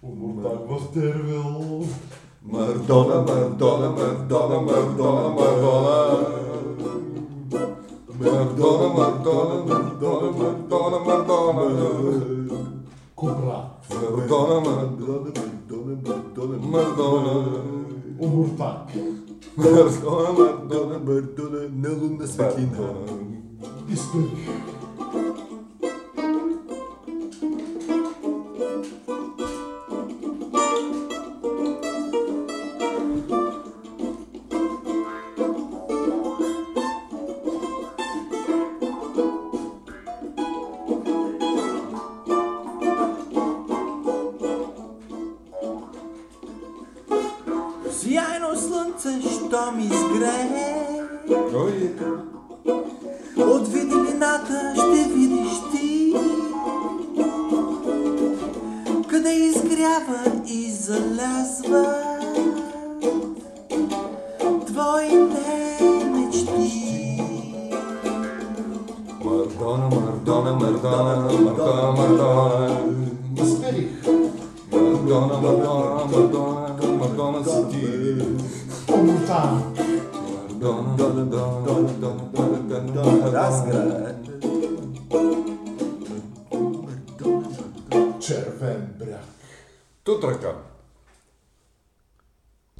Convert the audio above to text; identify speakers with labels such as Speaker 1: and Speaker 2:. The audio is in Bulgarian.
Speaker 1: Mortarvel.
Speaker 2: Mardona, Mardona, Mardona, Mardona, Mardona. Mardona, Mardona, Mardona, Mardona, Mardona.
Speaker 1: Kubra.
Speaker 3: Mardona, Mardona,
Speaker 2: Mardona, Mardona, Mardona.
Speaker 1: Umurta.
Speaker 3: Mardona, Mardona,
Speaker 2: Mardona, Mardona, Mardona.
Speaker 1: İsmi.
Speaker 4: Slunce što mi izgreje
Speaker 3: Ой,
Speaker 4: От виделината ще видиш ти. Къде изгрява и залязва. Твоите мечти
Speaker 3: Мардона, Мардона, Мардона, Мардона, Мардона. Madonna, Madonna, Madonna, Madonna, senti.
Speaker 1: Puttana.
Speaker 3: Madonna, Madonna, Madonna, Madonna, Madonna.
Speaker 1: Cervembra.
Speaker 3: Tu tracca.